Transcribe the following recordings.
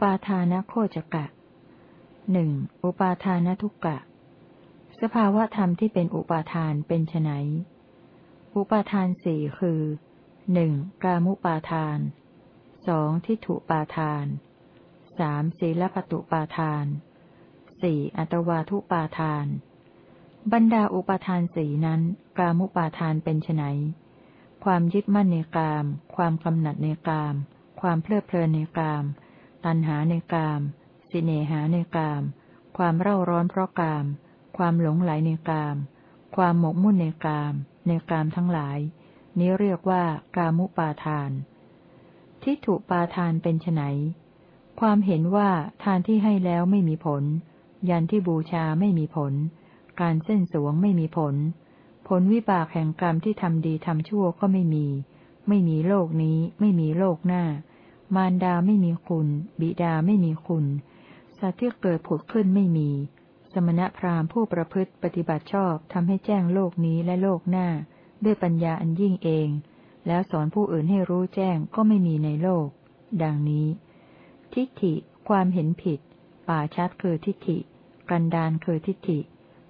ปาทานโคจกะหนึ่งอุปาทานทุกกะ สภาวะธรรมที่เป็นอุปาทานเป็นไนอุปาทานสี่คือหนึ่งกามุปาทานสองทิฏฐุปาทานสามศีลปตุปาทานสี่อัตวาทุปาทาน บรรดาอุปาทานสี่นั้น กามุปาทานเป็นไนความยึดมั่นในกาม ความกำหนัดในกาม ความเพลิดเพลินในกาม ตัณหาในกาม สิเนหาในกาม ความเร่าร้อนเพราะกาม ความหลงไหลในกาม ความหมกมุ่นในกาม ในกามทั้งหลาย นี้เรียกว่ากามุปาทาน ทิฏฐุปาทานเป็นไนความเห็นว่าทานที่ให้แล้วไม่มีผล ยันที่บูชาไม่มีผล การเส้นสวงไม่มีผล ผลวิบากแห่งกรรมที่ทำดีทำชั่วก็ไม่มี ไม่มีโลกนี้ ไม่มีโลกหน้า มารดาไม่มีคุณ บิดาไม่มีคุณ สัตว์ที่เกิดผุดขึ้นไม่มี สมณพราหมณ์ผู้ประพฤติปฏิบัติชอบทำให้แจ้งโลกนี้และโลกหน้า ด้วยปัญญาอันยิ่งเอง แล้วสอนผู้อื่นให้รู้แจ้งก็ไม่มีในโลก ดังนี้ ทิฏฐิ ความเห็นผิด ป่าชัดคือทิฏฐิ กันดานคือทิฏฐิ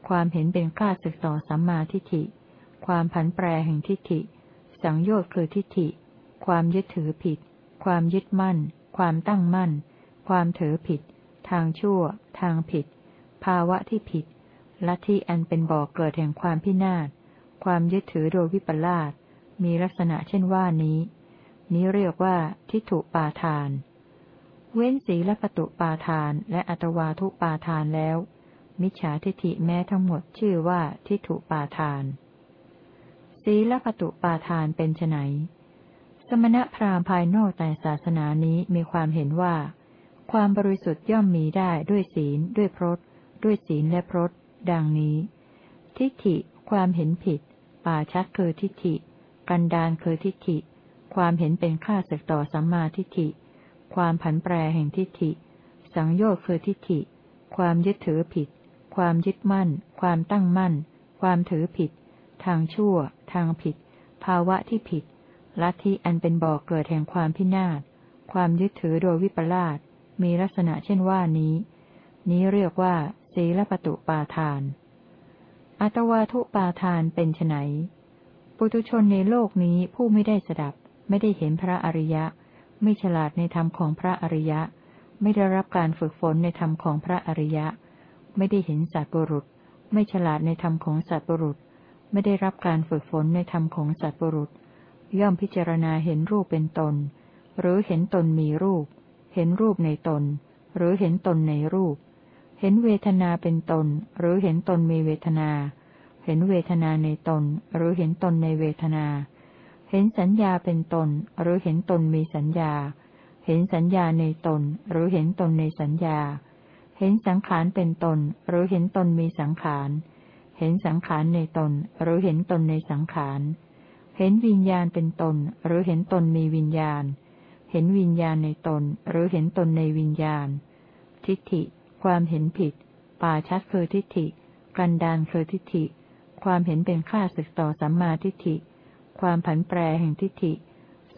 ความเห็นเป็นข้าศึกต่อสัมมาทิฏฐิ ความผันแปรแห่งทิฏฐิ สังโยชน์คือทิฏฐิ ความยึดถือผิด ความยึดมั่น ความตั้งมั่น ความถือผิด ทางชั่ว ทางผิด ภาวะที่ผิด ลัทธิอันเป็นบ่อกเกิดแห่งความพินาศ ความยึดถือโดยวิปลาส มีลักษณะเช่นว่านี้ นี้เรียกว่าทิฏฐุปาทาน เว้นสีและปตุปาทานและอัตวาทุปาทานแล้ว มิจฉาทิฏฐิแม้ทั้งหมดชื่อว่าทิฏฐุปาทานศีลปตุปาทานเป็นไน สมณพราหมณ์ภายนอกแต่ศาสนานี้มีความเห็นว่า ความบริสุทธิ์ย่อมมีได้ด้วยศีล ด้วยพรตด้วยศีลและพรตดังนี้ ทิฏฐิ ความเห็นผิด ป่าชัดคือทิฏฐิ กันดานคือทิฏฐิ ความเห็นเป็นข้าศึกต่อสัมมาทิฏฐิ ความผันแปรแห่งทิฏฐิ สังโยชน์คือทิฏฐิ ความยึดถือผิด ความยึดมั่น ความตั้งมั่น ความถือผิด ทางชั่ว ทางผิด ภาวะที่ผิด ลัทธิอันเป็นบ่อกเกิดแห่งความพินาศ ความยึดถือโดยวิปลาสมีลักษณะเช่นว่านี้ นี้เรียกว่า ศีลปตุปาทาน อัตวาทุปาทานเป็นไนปุตุชนในโลกนี้ผู้ไม่ได้สดับ ไม่ได้เห็นพระอริยะ ไม่ฉลาดในธรรมของพระอริยะ ไม่ได้รับการฝึกฝนในธรรมของพระอริยะ ไม่ได้เห็นสัตว์บุรุษ ไม่ฉลาดในธรรมของสัตว์บุรุษ ไม่ได้รับการฝึกฝนในธรรมของสัตว์บุรุษ ย่อมพิจารณาเห็นรูปเป็นตน หรือเห็นตนมีรูป เห็นรูปในตน หรือเห็นตนในรูป เห็นเวทนาเป็นตน หรือเห็นตนมีเวทนา เห็นเวทนาในตน หรือเห็นตนในเวทนา เห็นสัญญาเป็นตน หรือเห็นตนมีสัญญา เห็นสัญญาในตน หรือเห็นตนในสัญญา เห็นสังขารเป็นตน หรือเห็นตนมีสังขาร เห็นสังขารในตน หรือเห็นตนในสังขาร เห็นวิญญาณเป็นตน หรือเห็นตนมีวิญญาณ เห็นวิญญาณในตน หรือเห็นตนในวิญญาณ ทิฏฐิ ความเห็นผิด ป่าชัดคือทิฏฐิ กันดานคือทิฏฐิ ความเห็นเป็นข้าศึกต่อสัมมาทิฏฐิ ความผันแปรแห่งทิฏฐิ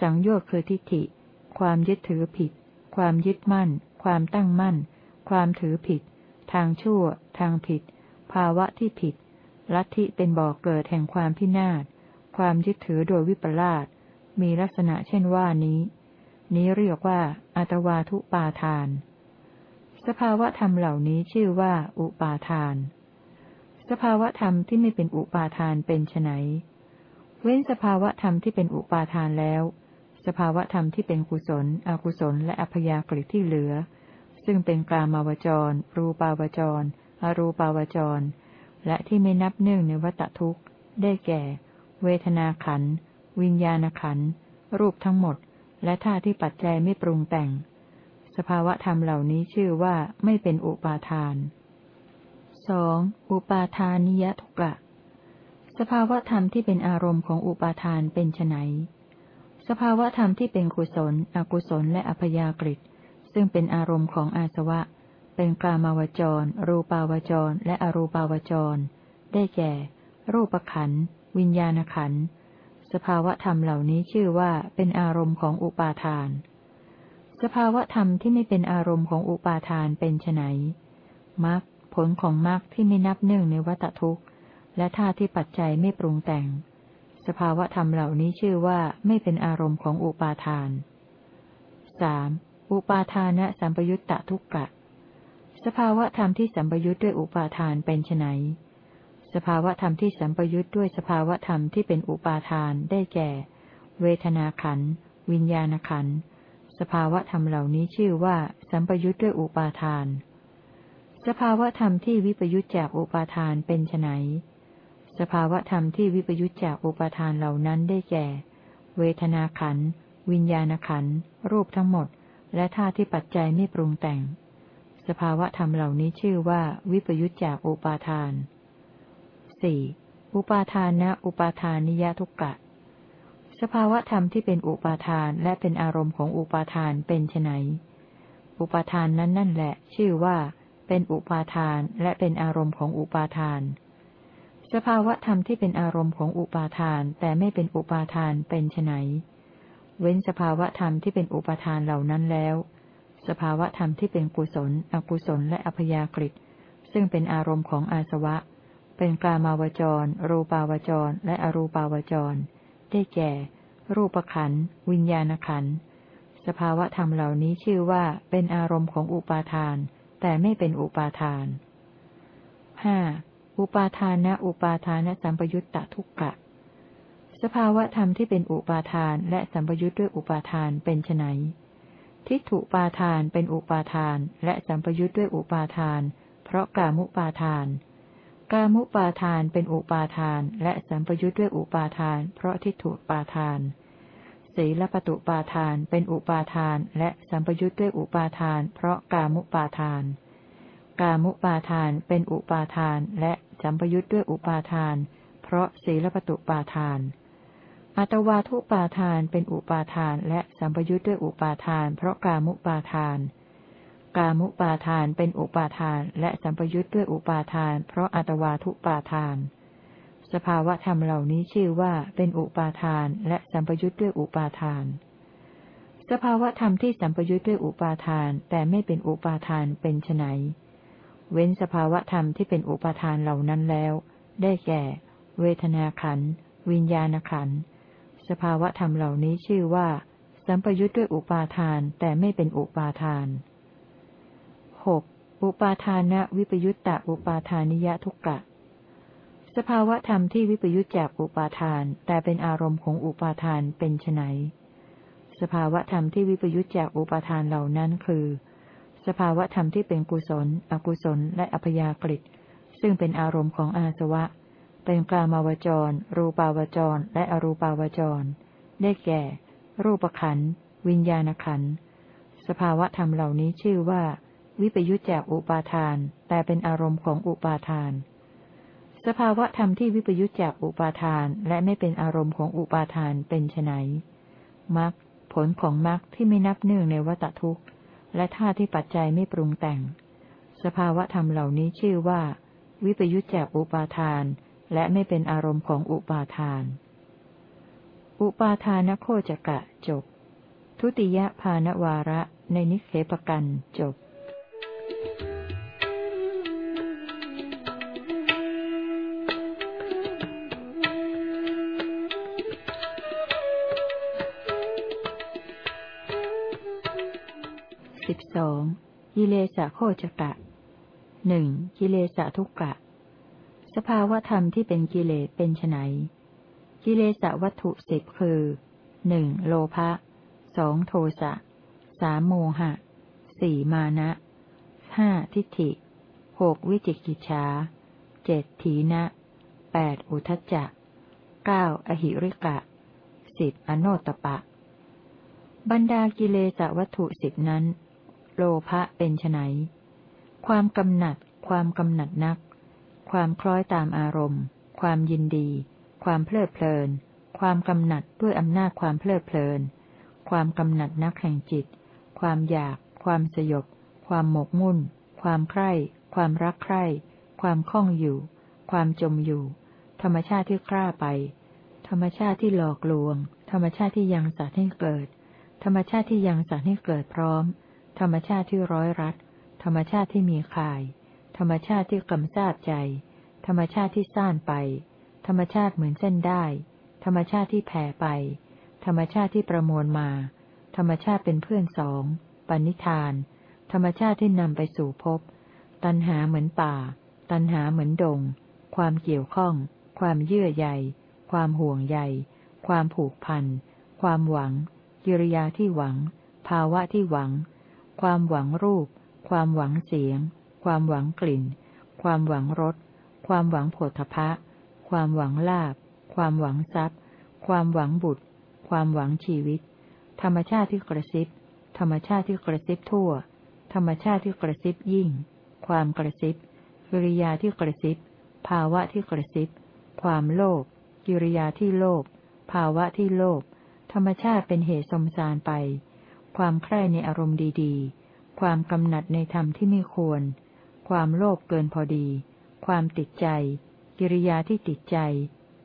สังโยชน์คือทิฏฐิ ความยึดถือผิด ความยึดมั่น ความตั้งมั่น ความถือผิด ทางชั่ว ทางผิด ภาวะที่ผิด ลัทธิเป็นบ่อกเกิดแห่งความพินาศ ความยึดถือโดยวิปลาสมีลักษณะเช่นว่านี้ นี้เรียกว่าอัตวาทุปาทาน สภาวะธรรมเหล่านี้ชื่อว่า อุปาทาน สภาวะธรรมที่ไม่เป็นอุปาทานเป็นไนเว้นสภาวะธรรมที่เป็นอุปาทานแล้ว สภาวะธรรมที่เป็นกุศล อกุศล และอัพยากฤิที่เหลือ ซึ่งเป็นกลามาวจร รูปาวจร อรูปาวจร และที่ไม่นับเนื่องในวัตทุกข์ ได้แก่ เวทนาขัน วิญญาณขัน รูปทั้งหมด และท่าที่ปัจจัยไม่ปรุงแต่ง สภาวะธรรมเหล่านี้ชื่อว่าไม่เป็นอุปาทานสองอุปาทานิยทุกะ สภาวะธรรมที่เป็นอารมณ์ของอุปาทานเป็นไนสภาวะธรรมที่เป็นกุศล อกุศล และอพยากฤิซึ่งเป็นอารมณ์ของอาสวะ เป็นกามาวจร รูปาวจร และอรูปาวจร ได้แก่ รูปขัน วิญญาณขันสภาวะธรรมเหล่านี้ชื่อว่าเป็นอารมณ์ของอุปาทาน สภาวธรรมที่ไม่เป็นอารมณ์ของอุปาทานเป็นไนมรรคผลของมรรคที่ไม่นับเนื่องในวัตทุกข์ และท่าที่ปัจจัยไม่ปรุงแต่ง สภาวธรรมเหล่านี้ชื่อว่าไม่เป็นอารมณ์ของอุปาทานสอุปาทานะสัมปยุตตะทุกกะ สภาวธรรมที่สัมปยุตด้วยอุปาทานเป็นไน สภาวธรรมที่สัมปยุตด้วยสภาวธรรมที่เป็นอุปาทานได้แก่ เวทนาขันวิญญาณขันสภาวธรรมเหล่านี้ชื่อว่า สัมปยุตด้วยอุปาทาน สภาวธรรมที่วิปยุตจากอุปาทานเป็นไนสภาวธรรมที่วิปยุตจากอุปาทานเหล่านั้นได้แก่ เวทนาขันวิญญาณขันรูปทั้งหมด และธาตุที่ปัจจัยไม่ปรุงแต่ง สภาวธรรมเหล่านี้ชื่อว่า วิปยุตจากอุปาทาน สี่อุปาทานะอุปาทานิยทุกกะ สภาวธรรมที่เป็นอุปาทานและเป็นอารมณ์ของอุปาทานเป็นไนอุปาทานนั้นนั่นแหละ ชื่อว่า เป็นอุปาทานและเป็นอารมณ์ของอุปาทาน สภาวธรรมที่เป็นอารมณ์ของอุปาทานแต่ไม่เป็นอุปาทานเป็นไนเว้นสภาวธรรมที่เป็นอุปาทานเหล่านั้นแล้ว สภาวธรรมที่เป็นกุศล อกุศลและอัพยากฤิซึ่งเป็นอารมณ์ของอาสวะ เป็นกามาวจร รูปาวจร และอรูปาวจร ได้แก่ รูปขัน วิญญาณขัน สภาวะธรรมเหล่านี้ชื่อว่าเป็นอารมณ์ของอุปาทาน แต่ไม่เป็นอุปาทานห้าอุปาทานะอุปาทานสัมปยุตตะทุกกะ สภาวะธรรมที่เป็นอุปาทานและสัมปยุตด้วยอุปาทานเป็นไนทิฏฐุปาทานเป็นอุปาทาน และสัมปยุตด้วยอุปาทาน เพราะกามุปาทาน กามุปาทานเป็นอุปาทาน และสัมปยุทธ์ด้วยอุปาทาน เพราะทิฏฐุปาทานศีลปตุปาทานเป็นอุปาทาน และสัมปยุทธ์ด้วยอุปาทาน เพราะกามุปาทาน กามุปาทานเป็นอุปาทาน และสัมปยุทธ์ด้วยอุปาทาน เพราะศีลปตุปาทาน อัตวาทุปาทานเป็นอุปาทาน และสัมปยุทธ์ด้วยอุปาทาน เพราะกามุปาทาน กามุปาทานเป็นอุปาทาน และสัมปยุทธ์ด้วยอุปาทาน เพราะอัตวาทุปาทาน สภาวะธรรมเหล่านี้ชื่อว่าเป็นอุปาทาน และสัมปยุทธ์ด้วยอุปาทาน สภาวะธรรมที่สัมปยุทธ์ด้วยอุปาทาน แต่ไม่เป็นอุปาทานเป็นไนเว้นสภาวะธรรมที่เป็นอุปาทานเหล่านั้นแล้ว ได้แก่ เวทนาขันวิญญาณขันสภาวะธรรมเหล่านี้ชื่อว่า สัมปยุทธ์ด้วยอุปาทาน แต่ไม่เป็นอุปาทาน หกอุปาทานะวิปยุตตาอุปาทานิยทุกกะ สภาวะธรรมที่วิปยุตจากอุปาทาน แต่เป็นอารมณ์ของอุปาทานเป็นไนสภาวะธรรมที่วิปยุตจากอุปาทานเหล่านั้นคือ สภาวะธรรมที่เป็นกุศล อกุศล และอัพยากฤิซึ่งเป็นอารมณ์ของอาสวะ เป็นกลามาวจร รูปาวจร และอรูปาวจร ได้แก่ รูปขัน วิญญาณขัน สภาวะธรรมเหล่านี้ชื่อว่า วิปยุจจากอุปาทาน แต่เป็นอารมณ์ของอุปาทาน สภาวะธรรมที่วิปยุจจากอุปาทานและไม่เป็นอารมณ์ของอุปาทานเป็นไนมรรคผลของมรรคที่ไม่นับเนื่องในวัตทุกข์ และท่าที่ปัจจัยไม่ปรุงแต่ง สภาวะธรรมเหล่านี้ชื่อว่า วิปยุจจากอุปาทาน และไม่เป็นอารมณ์ของอุปาทาน อุปาทานโคจกะจบ ทุติยภานวาระในนิเคปกันจบ สิบสองกิเลสะโคจกะหนึ่งกิเลสะทุกกะ สภาวธรรมที่เป็นกิเลสเป็นไนกิเลสะวัตถุสิบคือหนึ่งโลภะสองโทสะสามโมหะสี่มานะห้าทิฏฐิหกวิจิกิจฉาเจ็ดถีนะแปดอุทจจะเก้าอหิริกะสิบอโนตปะ บรรดากิเลสวัตถุสิบนั้น โลภะเป็นไนความกำหนัด ความกำหนัดนัก ความคล้อยตามอารมณ์ ความยินดี ความเพลิดเพลิน ความกำหนัดด้วยอำนาจความเพลิดเพลิน ความกำหนัดนักแห่งจิต ความอยาก ความสยบ ความหมกมุ่น ความใคร่ ความรักใคร่ ความคล่องอยู่ ความจมอยู่ ธรรมชาติที่กล้าไป ธรรมชาติที่หลอกลวง ธรรมชาติที่ยังสัตว์ให้เกิด ธรรมชาติที่ยังสัตว์ให้เกิดพร้อม ธรรมชาติที่ร้อยรัด ธรรมชาติที่มีข่าย ธรรมชาติที่กำซาบใจ ธรรมชาติที่ซ่านไป ธรรมชาติเหมือนเส้นได้ ธรรมชาติที่แผ่ไป ธรรมชาติที่ประมวลมา ธรรมชาติเป็นเพื่อนสอง ปณิธาน ธรรมชาติที่นำไปสู่ภพตัณหาเหมือนป่า ตัณหาเหมือนดง ความเกี่ยวข้อง ความเยื่อใย ความห่วงใย ความผูกพัน ความหวัง กิริยาที่หวัง ภาวะที่หวัง ความหวังรูป ความหวังเสียง ความหวังกลิ่น ความหวังรส ความหวังโผฏฐะความหวังลาบ ความหวังทรัพย์ ความหวังบุตร ความหวังชีวิต ธรรมชาติที่กระซิบ ธรรมชาติที่กระซิบทั่ว ธรรมชาติที่กระซิบยิ่ง ความกระซิบ กิริยาที่กระซิบ ภาวะที่กระซิบ ความโลภ กิริยาที่โลภ ภาวะที่โลภ ธรรมชาติเป็นเหตุสมสารไป ความใคร่ในอารมณ์ดีๆ ความกำหนัดในธรรมที่ไม่ควร ความโลภเกินพอดี ความติดใจ กิริยาที่ติดใจ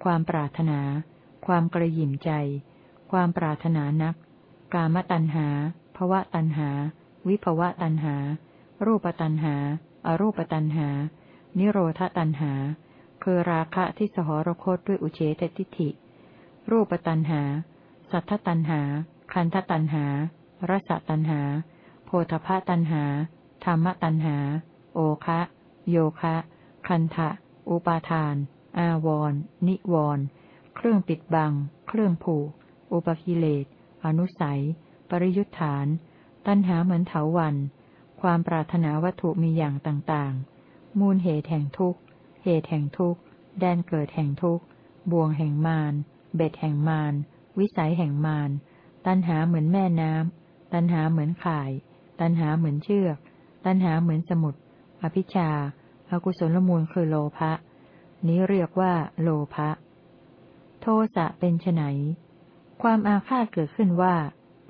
ความปรารถนา ความกระยิมใจ ความปรารถนานัก กามตัณหาภวะตัณหา วิภวะตัณหา รูปตัณหา อรูปตัณหา นิโรธตัณหา คือราคะที่สหรคตด้วยอุเฉททิฏฐิ รูปตันหา สัทธตันหา คันธตันหา รสตันหา โพธพตันหา ธรรมตันหา โอคะ โยคะ คันทะ อุปาทาน อาวรนิวรเครื่องปิดบัง เครื่องผูก อุปกิเลส อนุสัย ปริยุทธาน ตันหาเหมือนเถาวัน ความปรารถนาวัตถุมีอย่างต่างๆ มูลเหตุแห่งทุกข์ เหตุแห่งทุกข์ แดนเกิดแห่งทุกข์ บ่วงแห่งมาร เบ็ดแห่งมาร วิสัยแห่งมาร ตันหาเหมือนแม่น้ำ ตันหาเหมือนข่าย ตันหาเหมือนเชือก ตันหาเหมือนสมุดอภิชาอากุศลมูลคือโลภะ นี้เรียกว่า โลภะ โทสะเป็นไนความอาฆาตเกิดขึ้นว่า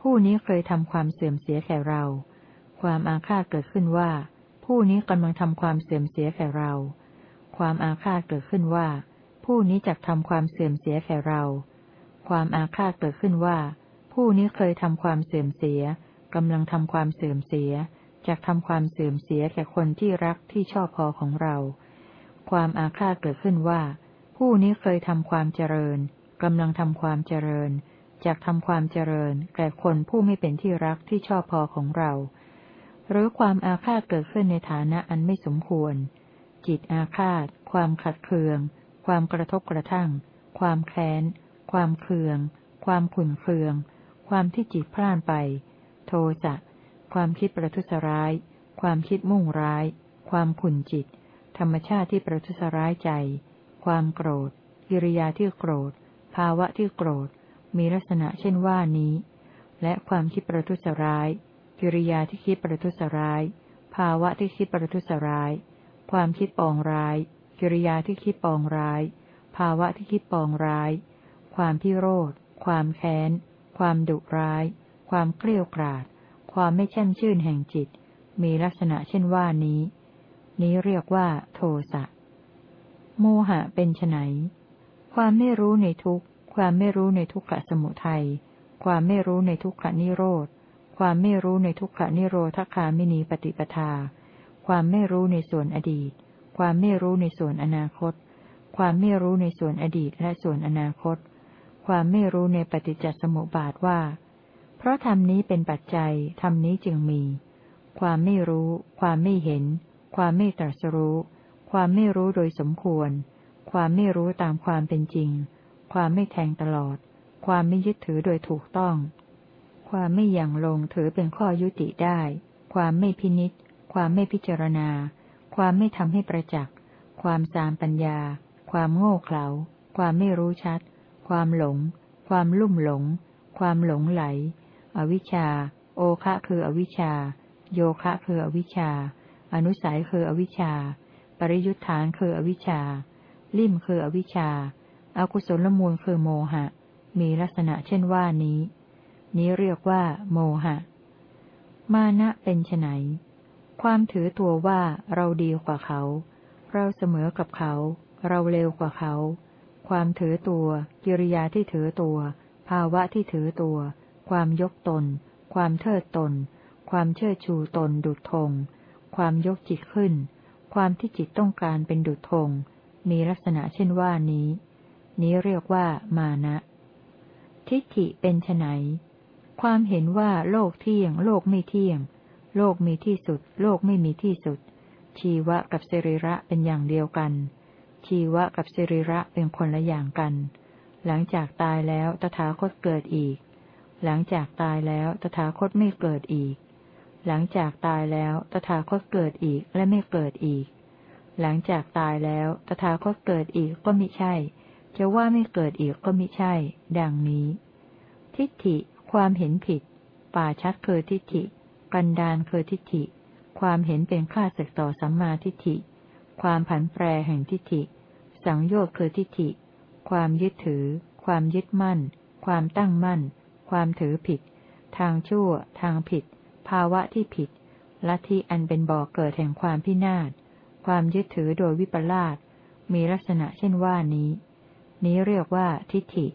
ผู้นี้เคยทำความเสื่อมเสียแก่เรา ความอาฆาตเกิดขึ้นว่า ผู้นี้กำลังทำความเสื่อมเสียแก่เรา ความอาฆาตเกิดขึ้นว่า ผู้นี้จักทำความเสื่อมเสียแก่เรา ความอาฆาตเกิดขึ้นว่า ผู้นี้เคยทำความเสื่อมเสียกำลังทำความเสื่อมเสียจักทำความเสื่อมเสียแก่คนที่รักที่ชอบพอของเรา ความอาฆาตเกิดขึ้นว่า ผู้นี้เคยทำความเจริญกำลังทำความเจริญจักทำความเจริญแก่คนผู้ไม่เป็นที่รักที่ชอบพอของเรา หรือความอาฆาตเกิดขึ้นในฐานะอันไม่สมควร จิตอาฆาต ความขัดเคือง ความกระทบกระทั่ง ความแค้น ความเคือง ความขุ่นเคือง ความที่จิตพล่านไป โทสะ ความคิดประทุษร้าย ความคิดมุ่งร้าย ความขุ่นจิต ธรรมชาติที่ประทุษร้ายใจ ความโกรธ กิริยาที่โกรธ ภาวะที่โกรธ มีลักษณะเช่นว่านี้ และความคิดประทุษร้าย กิริยาที่คิดประทุษร้าย ภาวะที่คิดประทุษร้าย ความคิดปองร้าย กิริยาที่คิดปองร้าย ภาวะที่คิดปองร้าย ความพิโรธ ความแค้น ความดุร้าย ความเกลียกราด ความไม่แช่มชื่นแห่งจิต มีลักษณะเช่นว่านี้ นี้เรียกว่า โทสะ โมหะเป็นไนความไม่รู้ในทุกข์ ความไม่รู้ในทุกขสมุทัย ความไม่รู้ในทุกขนิโรธ ความไม่รู้ในทุกขนิโรธคามินีปฏิปทา ความไม่รู้ในส่วนอดีต ความไม่รู้ในส่วนอนาคต ความไม่รู้ในส่วนอดีตและส่วนอนาคต ความไม่รู้ในปฏิจจสมุปบาทว่า เพราะธรรมนี้เป็นปัจจัยธรรมนี้จึงมี ความไม่รู้ ความไม่เห็น ความไม่ตรัสรู้ ความไม่รู้โดยสมควร ความไม่รู้ตามความเป็นจริง ความไม่แทงตลอด ความไม่ยึดถือโดยถูกต้อง ความไม่ยังลงถือเป็นข้อยุติได้ ความไม่พินิษความไม่พิจารณา ความไม่ทำให้ประจักษ์ ความสามปัญญา ความโง่เขลา ความไม่รู้ชัด ความหลง ความลุ่มหลง ความหลงไหล อวิชชา โอคะคืออวิชชา โยคะคืออวิชชา อนุสัยคืออวิชชา ปริยุทธานคืออวิชชา ลิ่มคืออวิชชาอากุศลมูลคือโมหะ มีลักษณะเช่นว่านี้ นี้เรียกว่า โมหะ มานะเป็นไนความถือตัวว่าเราดีกว่าเขา เราเสมอกับเขา เราเร็วกว่าเขา ความถือตัว กิริยาที่ถือตัว ภาวะที่ถือตัว ความยกตน ความเทิดตน ความเชิดชูตนดุจธง ความยกจิตขึ้น ความที่จิตต้องการเป็นดุจธง มีลักษณะเช่นว่านี้ นี้เรียกว่ามานะ ทิฏฐิเป็นไนความเห็นว่าโลกเที่ยง โลกไม่เที่ยง โลกมีที่สุด โลกไม่มีที่สุด ชีวะกับสิริระเป็นอย่างเดียวกัน ชีวะกับสิริระเป็นคนละอย่างกัน หลังจากตายแล้วตถาคตเกิดอีก หลังจากตายแล้วตถาคตไม่เกิดอีก หลังจากตายแล้วตถาคตเกิดอีกและไม่เกิดอีก หลังจากตายแล้วตถาคตเกิดอีกก็มิใช่ จะว่าไม่เกิดอีกก็มิใช่ ดังนี้ ทิฏฐิ ความเห็นผิด ป่าชัดคือทิฏฐิ กันดานคือทิฏฐิ ความเห็นเป็นข้าศึกต่อสัมมาทิฏฐิ ความผันแปรแห่งทิฏฐิ สังโยชน์คือทิฏฐิ ความยึดถือ ความยึดมั่น ความตั้งมั่น ความถือผิด ทางชั่ว ทางผิด ภาวะที่ผิดลัทธิอันเป็นบ่อกเกิดแห่งความพินาศ ความยึดถือโดยวิปลาส มีลักษณะเช่นว่านี้ นี้เรียกว่าทิฏฐิ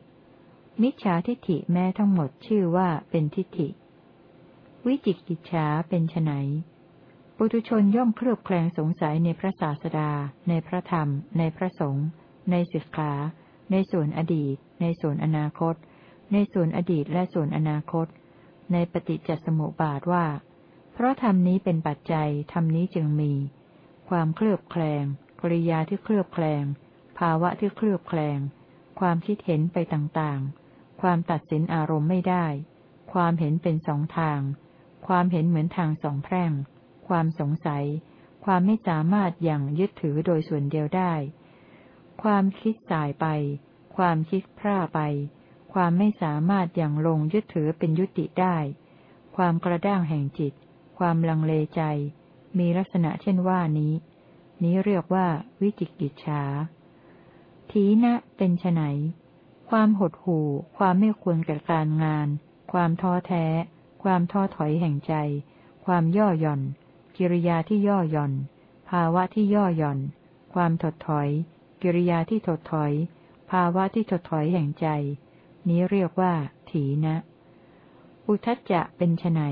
มิจฉาทิฏฐิแม้ทั้งหมดชื่อว่าเป็นทิฏฐิ วิจิกิจฉาเป็นไน ปุถุชนย่อมเคลือบแคลงสงสัยในพระศาสดา ในพระธรรม ในพระสงฆ์ ในศิกขา ในส่วนอดีต ในส่วนอนาคต ในส่วนอดีตและส่วนอนาคต ในปฏิจจสมุปบาทว่า เพราะธรรมนี้เป็นปัจจัย ธรรมนี้จึงมี ความเคลือบแคลง กริยาที่เคลือบแคลง ภาวะที่เคลือบแคลง ความคิดเห็นไปต่างๆ ความตัดสินอารมณ์ไม่ได้ ความเห็นเป็นสองทาง ความเห็นเหมือนทางสองแพร่ง ความสงสัย ความไม่สามารถอย่างยึดถือโดยส่วนเดียวได้ ความคิดสายไป ความคิดพร่าไป ความไม่สามารถอย่างลงยึดถือเป็นยุติได้ ความกระด้างแห่งจิต ความลังเลใจ มีลักษณะเช่นว่านี้ นี้เรียกว่าวิจิกิจฉาทีนะเป็นไนความหดหู่ ความไม่ควรแก่การงาน ความท้อแท้ ความท้อถอยแห่งใจ ความย่อหย่อน กิริยาที่ย่อหย่อน ภาวะที่ย่อหย่อน ความถดถอย กิริยาที่ถดถอย ภาวะที่ถดถอยแห่งใจ นี้เรียกว่า ถีนะ อุทจจะเป็นไน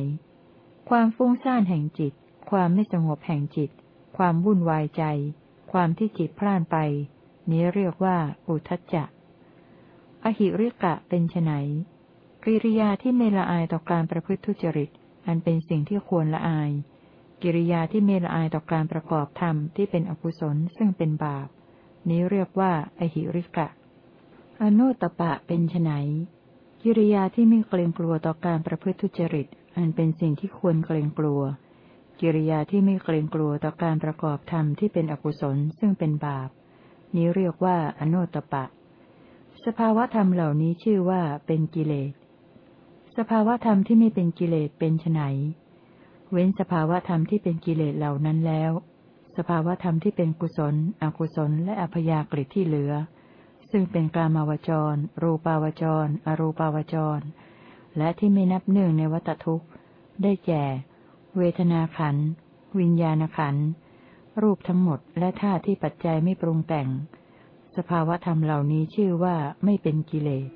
ความฟุ้งซ่านแห่งจิต ความไม่สงบแห่งจิต ความวุ่นวายใจ ความที่จิตพล่านไป นี้เรียกว่า อุทจจะ อหิริกะเป็นไนกิริยาที่ไม่ละอายต่อการประพฤติทุจริต อันเป็นสิ่งที่ควรละอาย กิริยาที่ไม่ละอายต่อการประกอบธรรมที่เป็นอกุศลซึ่งเป็นบาป นี้เรียกว่าอหิริกะ อนุตปะเป็นไนกิริยาที่ไม่เกรงกลัวต่อการประพฤติทุจริต อันเป็นสิ่งที่ควรเกรงกลัว กิริยาที่ไม่เกรงกลัวต่อการประกอบธรรมที่เป็นอกุศลซึ่งเป็นบาป นี้เรียกว่าอนุตปะ สภาวะธรรมเหล่านี้ชื่อว่าเป็นกิเลส สภาวะธรรมที่ไม่เป็นกิเลสเป็นไน เว้นสภาวธรรมที่เป็นกิเลสเหล่านั้นแล้ว สภาวธรรมที่เป็นกุศล อกุศล และอภยากฤิที่เหลือ ซึ่งเป็นกามาวจร รูปาวจร อรูปาวจร และที่ไม่นับหนึ่งในวัตทุกข์ ได้แก่ เวทนาขัน วิญญาณขัน รูปทั้งหมดและธาที่ปัจจัยไม่ปรุงแต่ง สภาวธรรมเหล่านี้ชื่อว่าไม่เป็นกิเลส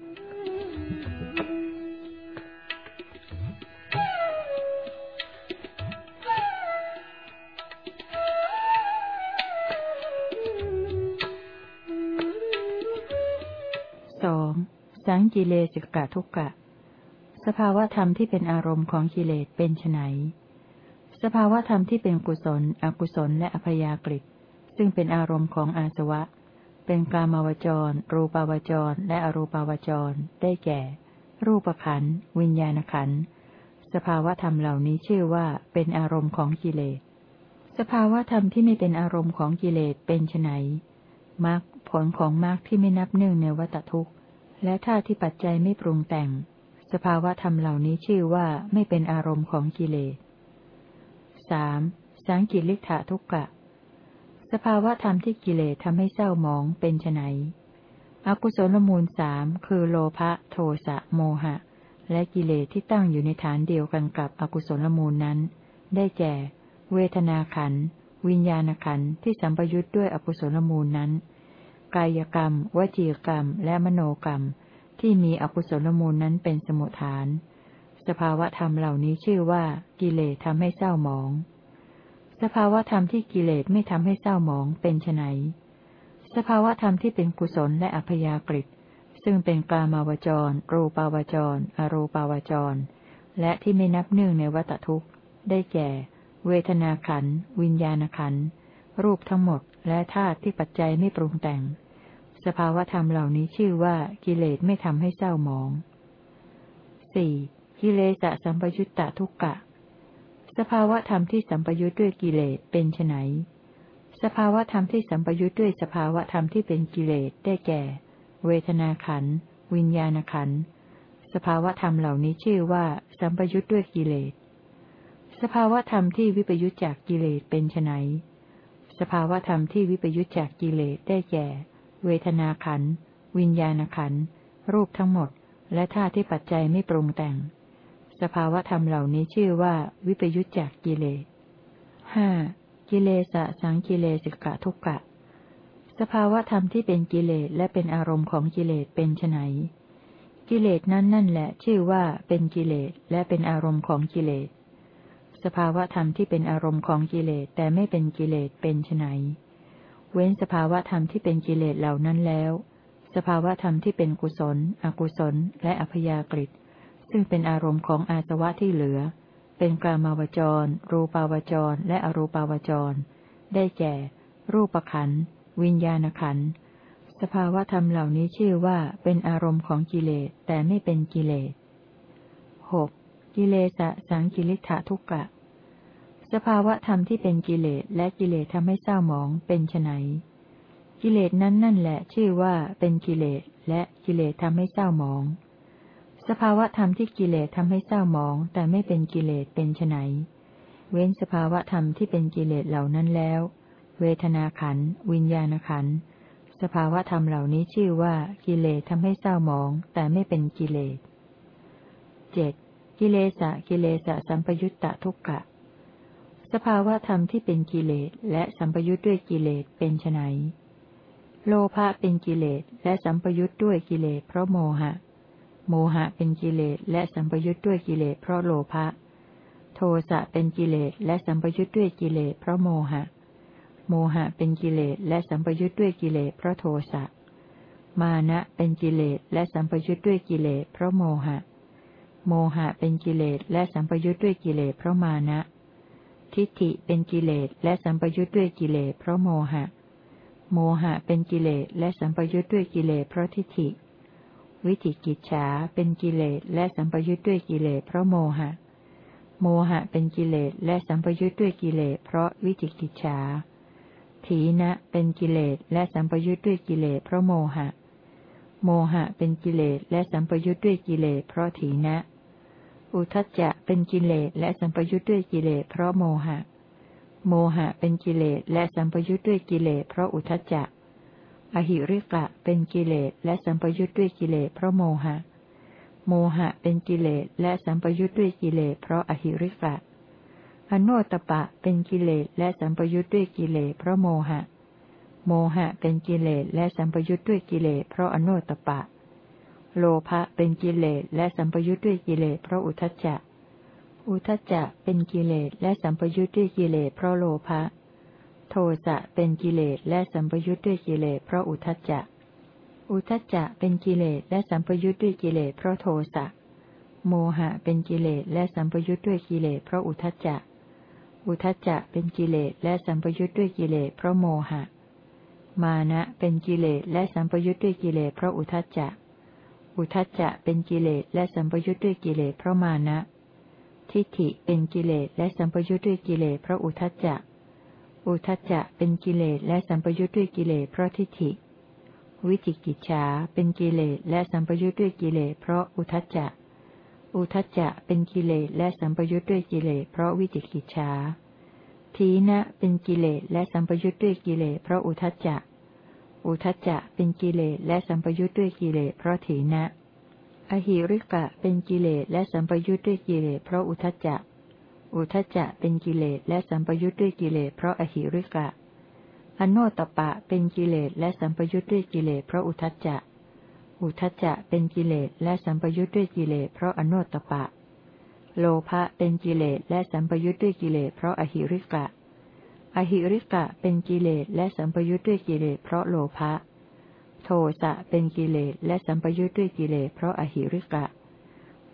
กิเลสิกะทุกกะ สภาวธรรมที่เป็นอารมณ์ของกิเลสเป็นไนสภาวธรรมที่เป็นกุศล อกุศลและอภยากฤิซึ่งเป็นอารมณ์ของอาสวะ เป็นกามาวจร รูปาวจร และอรูปาวจร ได้แก่ รูปขัน วิญญาณขัน สภาวธรรมเหล่านี้ชื่อว่าเป็นอารมณ์ของกิเลส สภาวธรรมที่ไม่เป็นอารมณ์ของกิเลสเป็นไนมรรคผลของมรรคที่ไม่นับหนึ่งในวัตทุกข์ และท่าที่ปัจจัยไม่ปรุงแต่ง สภาวะธรรมเหล่านี้ชื่อว่าไม่เป็นอารมณ์ของกิเลสสามสังกิริธาทุกกะ สภาวะธรรมที่กิเลสทำให้เศร้าหมองเป็นไนอกุศลมูลสามคือโลภะโทสะโมหะ และกิเลสที่ตั้งอยู่ในฐานเดียวกันกับอกุศลมูลนั้น ได้แก่ เวทนาขัน วิญญาณขันที่สัมปยุทธ์ด้วยอกุศลมูลนั้น กายกรรม วจีกรรม และมโนกรรม ที่มีอกุศลมูลนั้นเป็นสมุทฐาน สภาวธรรมเหล่านี้ชื่อว่ากิเลสทำให้เศร้าหมอง สภาวธรรมที่กิเลสไม่ทำให้เศร้าหมองเป็นไนสภาวธรรมที่เป็นกุศลและอัพยากฤิซึ่งเป็นกามาวจร รูปาวจร อรูปาวจร และที่ไม่นับหนึ่งในวัตทุกข์ ได้แก่ เวทนาขัน วิญญาณขัน รูปทั้งหมด และธาตุที่ปัจจัยไม่ปรุงแต่ง สภาวธรรมเหล่านี้ชื่อว่ากิเลสไม่ทำให้เศร้าหมองสี่กิเลสสัมปยุตตะทุกกะ สภาวธรรมที่สัมปยุตด้วยกิเลสเป็นไนสภาวธรรมที่สัมปยุตด้วยสภาวธรรมที่เป็นกิเลสได้แก่ เวทนาขัน วิญญาณขัน สภาวธรรมเหล่านี้ชื่อว่า สัมปยุตด้วยกิเลส สภาวธรรมที่วิปยุตจากกิเลสเป็นไน สภาวธรรมที่วิปยุตจากกิเลสได้แก่ เวทนาขัน วิญญาณขัน รูปทั้งหมด และธาตุที่ปัจจัยไม่ปรุงแต่ง สภาวธรรมเหล่านี้ชื่อว่าวิปยุตจากกิเลสห้ากิเลสสังกิเลสิกะทุกกะ สภาวธรรมที่เป็นกิเลสและเป็นอารมณ์ของกิเลสเป็นไนกิเลสนั้นนั่นแหละชื่อว่าเป็นกิเลสและเป็นอารมณ์ของกิเลส สภาวธรรมที่เป็นอารมณ์ของกิเลสแต่ไม่เป็นกิเลสเป็นไนเว้นสภาวธรรมที่เป็นกิเลสเหล่านั้นแล้ว สภาวธรรมที่เป็นกุศล อกุศล และอัพยากฤิซึ่งเป็นอารมณ์ของอาสวะที่เหลือ เป็นกามาวจร รูปาวจร และอรูปาวจร ได้แก่ รูปขัน วิญญาณขัน สภาวธรรมเหล่านี้ชื่อว่าเป็นอารมณ์ของกิเลสแต่ไม่เป็นกิเลสหก กิเลสสังกิริธาทุกกะ สภาวะธรรมที่เป็นกิเลสและกิเลสทำให้เศร้าหมองเป็นไนกิเลสนั้นนั่นแหละชื่อว่าเป็นกิเลสและกิเลสทำให้เศร้าหมอง สภาวะธรรมที่กิเลสทำให้เศร้าหมอง แต่ไม่เป็นกิเลสเป็นไนเว้นสภาวะธรรมที่เป็นกิเลสเหล่านั้นแล้ว เวทนาขัน วิญญาณขัน สภาวะธรรมเหล่านี้ชื่อว่ากิเลสทำให้เศร้าหมอง แต่ไม่เป็นกิเลสเจ็ด กิเลสะกิเลสะสัมปยุตตะทุกกะ สภาวะธรรมที่เป็นกิเลสและสัมปยุตด้วยกิเลสเป็นไนโลภะเป็นกิเลสและสัมปยุตด้วยกิเลสเพราะโมหะ โมหะเป็นกิเลสและสัมปยุทธ์ด้วยกิเลสเพราะโลภะ โทสะเป็นกิเลสและสัมปยุทธ์ด้วยกิเลสเพราะโมหะ โมหะเป็นกิเลสและสัมปยุทธ์ด้วยกิเลสเพราะโทสะ มานะเป็นกิเลสและสัมปยุทธ์ด้วยกิเลสเพราะโมหะ โมหะเป็นกิเลสและสัมปยุทธ์ด้วยกิเลสเพราะมานะ ทิฏฐิเป็นกิเลสและสัมปยุทธ์ด้วยกิเลสเพราะโมหะ โมหะเป็นกิเลสและสัมปยุทธ์ด้วยกิเลสเพราะทิฏฐิ วิจิกิจฉาเป็นกิเลสและสัมปยุทธ์ด้วยกิเลสเพราะโมหะ โมหะเป็นกิเลสและสัมปยุทธ์ด้วยกิเลสเพราะวิจิกิจฉาถีนะเป็นกิเลสและสัมปยุทธ์ด้วยกิเลสเพราะโมหะ โมหะเป็นกิเลสและสัมปยุทธ์ด้วยกิเลสเพราะถีนะ อุทจจะเป็นกิเลสและสัมปยุทธ์ด้วยกิเลสเพราะโมหะ โมหะเป็นกิเลสและสัมปยุทธ์ด้วยกิเลสเพราะอุทจจะ อหิริกะเป็นกิเลสและสัมปยุทธ์ด้วยกิเลสเพราะโมหะ โมหะเป็นกิเลสและสัมปยุทธ์ด้วยกิเลสเพราะอหิริกะ อโนตปะเป็นกิเลสและสัมปยุทธ์ด้วยกิเลสเพราะโมหะ โมหะเป็นกิเลสและสัมปยุทธ์ด้วยกิเลสเพราะอโนตปะ โลภะเป็นกิเลสและสัมปยุทธ์ด้วยกิเลสเพราะอุทจจะ อุทจจะเป็นกิเลสและสัมปยุทธ์ด้วยกิเลสเพราะโลภะ โทสะเป็นกิเลสและสัมปยุทธ์ด้วยกิเลสเพราะอุทจจะ อุทจจะเป็นกิเลสและสัมปยุทธ์ด้วยกิเลสเพราะโทสะ โมหะเป็นกิเลสและสัมปยุทธ์ด้วยกิเลสเพราะอุทจจะ อุทจจะเป็นกิเลสและสัมปยุทธ์ด้วยกิเลสเพราะโมหะ มานะเป็นกิเลสและสัมปยุทธ์ด้วยกิเลสเพราะอุทจจะ อุทจจะเป็นกิเลสและสัมปยุทธ์ด้วยกิเลสเพราะมานะ ทิฏฐิเป็นกิเลสและสัมปยุทธ์ด้วยกิเลสเพราะอุทจจะ อุทจจะเป็นกิเลสและสัมปยุทธ์ด้วยกิเลสเพราะทิฏฐิ วิจิกิจฉาเป็นกิเลสและสัมปยุทธ์ด้วยกิเลสเพราะอุทจจะ อุทจจะเป็นกิเลสและสัมปยุทธ์ด้วยกิเลสเพราะวิจิกิจฉาทีนะเป็นกิเลสและสัมปยุทธ์ด้วยกิเลสเพราะอุทจจะ อุทจจะเป็นกิเลสและสัมปยุทธ์ด้วยกิเลสเพราะถีนะ อหิริกะเป็นกิเลสและสัมปยุทธ์ด้วยกิเลสเพราะอุทจจะ อุทจจะเป็นกิเลสและสัมปยุทธ์ด้วยกิเลสเพราะอหิริกะ อโนตปะเป็นกิเลสและสัมปยุทธ์ด้วยกิเลสเพราะอุทจจะ อุทจจะเป็นกิเลสและสัมปยุทธ์ด้วยกิเลสเพราะอโนตปะ โลภะเป็นกิเลสและสัมปยุทธ์ด้วยกิเลสเพราะอหิริกะ อหิริกะเป็นกิเลสและสัมปยุทธ์ด้วยกิเลสเพราะโลภะ โทสะเป็นกิเลสและสัมปยุทธ์ด้วยกิเลสเพราะอหิริกะ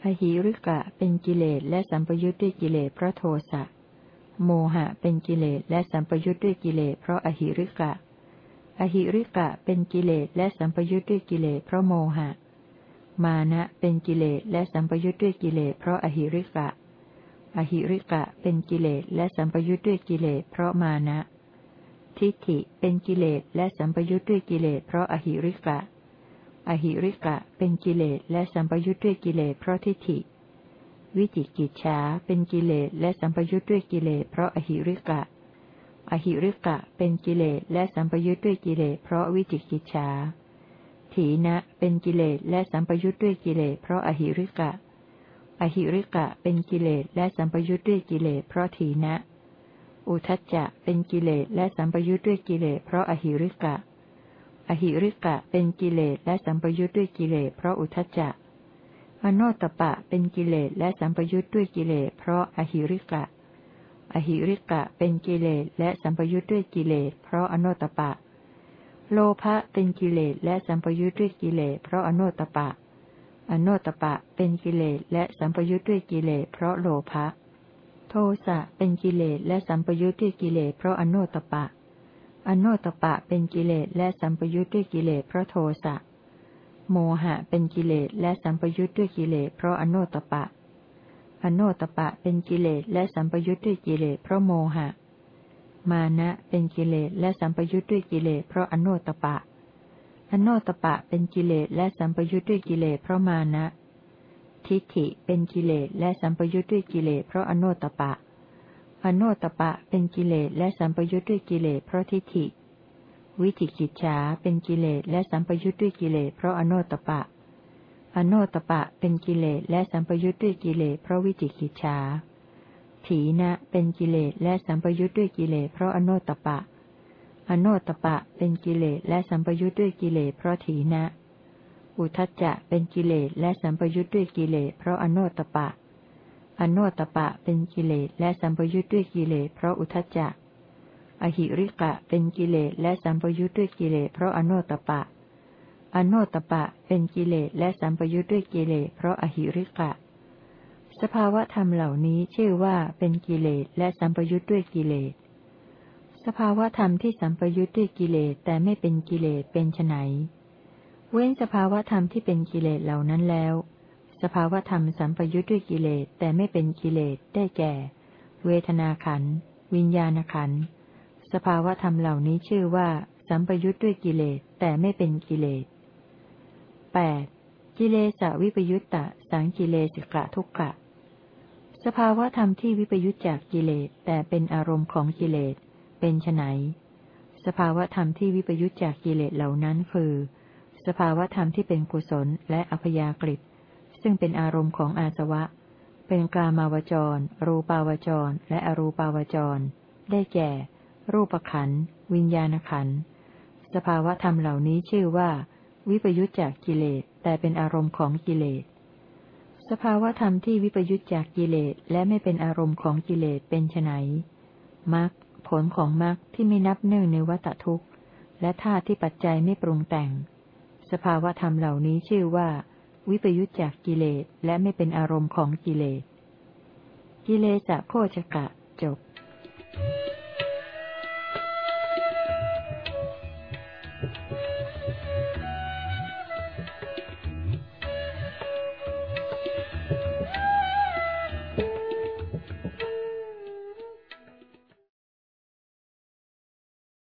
อหิริกะเป็นกิเลสและสัมปยุทธ์ด้วยกิเลสเพราะโทสะ โมหะเป็นกิเลสและสัมปยุทธ์ด้วยกิเลสเพราะอหิริกะ อหิริกะเป็นกิเลสและสัมปยุทธ์ด้วยกิเลสเพราะโมหะ มานะเป็นกิเลสและสัมปยุทธ์ด้วยกิเลสเพราะอหิริกะ อหิริกะเป็นกิเลสและสัมปยุทธ์ด้วยกิเลสเพราะมานะ ทิฏฐิเป็นกิเลสและสัมปยุทธ์ด้วยกิเลสเพราะอหิริกะ อหิริกะเป็นกิเลสและสัมปยุทธ์ด้วยกิเลสเพราะทิฏฐิ วิจิกิจฉาเป็นกิเลสและสัมปยุทธ์ด้วยกิเลสเพราะอหิริกะ อหิริกะเป็นกิเลสและสัมปยุทธ์ด้วยกิเลสเพราะวิจิกิจฉาถีนะเป็นกิเลสและสัมปยุทธ์ด้วยกิเลสเพราะอหิริกะ อหิริกะเป็นกิเลสและสัมปยุทธ์ด้วยกิเลสเพราะถีนะ อุทจจะเป็นกิเลสและสัมปยุทธ์ด้วยกิเลสเพราะอหิริกะ อหิริกะเป็นกิเลสและสัมปยุทธ์ด้วยกิเลสเพราะอุทจจะอโนตปะเป็นกิเลสและสัมปยุทธ์ด้วยกิเลสเพราะอหิริกะ อหิริกะเป็นกิเลสและสัมปยุทธ์ด้วยกิเลสเพราะอโนตปะ โลภะเป็นกิเลสและสัมปยุทธ์ด้วยกิเลสเพราะอโนตปะ อโนตปะเป็นกิเลสและสัมปยุทธ์ด้วยกิเลสเพราะโลภะ โทสะเป็นกิเลสและสัมปยุทธ์ด้วยกิเลสเพราะอโนตปะ อโนตปะเป็นกิเลสและสัมปยุทธ์ด้วยกิเลสเพราะโทสะ โมหะเป็นกิเลสและสัมปยุทธ์ด้วยกิเลสเพราะอโนตปะ อโนตปะเป็นกิเลสและสัมปยุทธ์ด้วยกิเลสเพราะโมหะ มานะเป็นกิเลสและสัมปยุทธ์ด้วยกิเลสเพราะอโนตปะ อโนตปะเป็นกิเลสและสัมปยุทธ์ด้วยกิเลสเพราะมานะ ทิฏฐิเป็นกิเลสและสัมปยุทธ์ด้วยกิเลสเพราะอโนตปะ อโนตปะเป็นกิเลสและสัมปยุทธ์ด้วยกิเลสเพราะทิฏฐิ วิจิกิจฉาเป็นกิเลสและสัมปยุทธ์ด้วยกิเลสเพราะอโนตปะ อโนตปะเป็นกิเลสและสัมปยุทธ์ด้วยกิเลสเพราะวิจิกิจฉาถีนะเป็นกิเลสและสัมปยุทธ์ด้วยกิเลสเพราะอโนตปะ อโนตปะเป็นกิเลสและสัมปยุทธ์ด้วยกิเลสเพราะถีนะ อุทจจะเป็นกิเลสและสัมปยุทธ์ด้วยกิเลสเพราะอโนตปะ อโนตปะเป็นกิเลสและสัมปยุทธ์ด้วยกิเลสเพราะอุทจจะ อหิริกะเป็นกิเลสและสัมปยุทธ์ด้วยกิเลสเพราะอโนตปะ อโนตปะเป็นกิเลสและสัมปยุทธ์ด้วยกิเลสเพราะอหิริกะ สภาวะธรรมเหล่านี้ชื่อว่าเป็นกิเลสและสัมปยุทธ์ด้วยกิเลส สภาวะธรรมที่สัมปยุทธ์ด้วยกิเลสแต่ไม่เป็นกิเลสเป็นไนเว้นสภาวะธรรมที่เป็นกิเลสเหล่านั้นแล้ว สภาวะธรรมสัมปยุทธ์ด้วยกิเลสแต่ไม่เป็นกิเลสได้แก่ เวทนาขันวิญญาณขันสภาวะธรรมเหล่านี้ชื่อว่า สัมปยุทธ์ด้วยกิเลสแต่ไม่เป็นกิเลสแปดกิเลสวิปยุตตะสังกิเลสิกะทุกกะ สภาวะธรรมที่วิปยุจจากกิเลสแต่เป็นอารมณ์ของกิเลส เป็นไนสภาวะธรรมที่วิปยุจจากกิเลสเหล่านั้นคือ สภาวะธรรมที่เป็นกุศลและอัพยากฤิซึ่งเป็นอารมณ์ของอาสวะ เป็นกามาวจร รูปาวจร และอรูปาวจร ได้แก่ รูปขัน วิญญาณขัน สภาวะธรรมเหล่านี้ชื่อว่า วิปยุจจากกิเลส แต่เป็นอารมณ์ของกิเลส สภาวธรรมที่วิปยุจจากกิเลสและไม่เป็นอารมณ์ของกิเลสเป็นไนมรรค ผลของมรรคที่ไม่นับหนึ่งในวัตทุกข์ และธาตุที่ปัจจัยไม่ปรุงแต่ง สภาวธรรมเหล่านี้ชื่อว่า วิปยุจจากกิเลสและไม่เป็นอารมณ์ของกิเลส กิเลสะโคชกะจบ Thank you.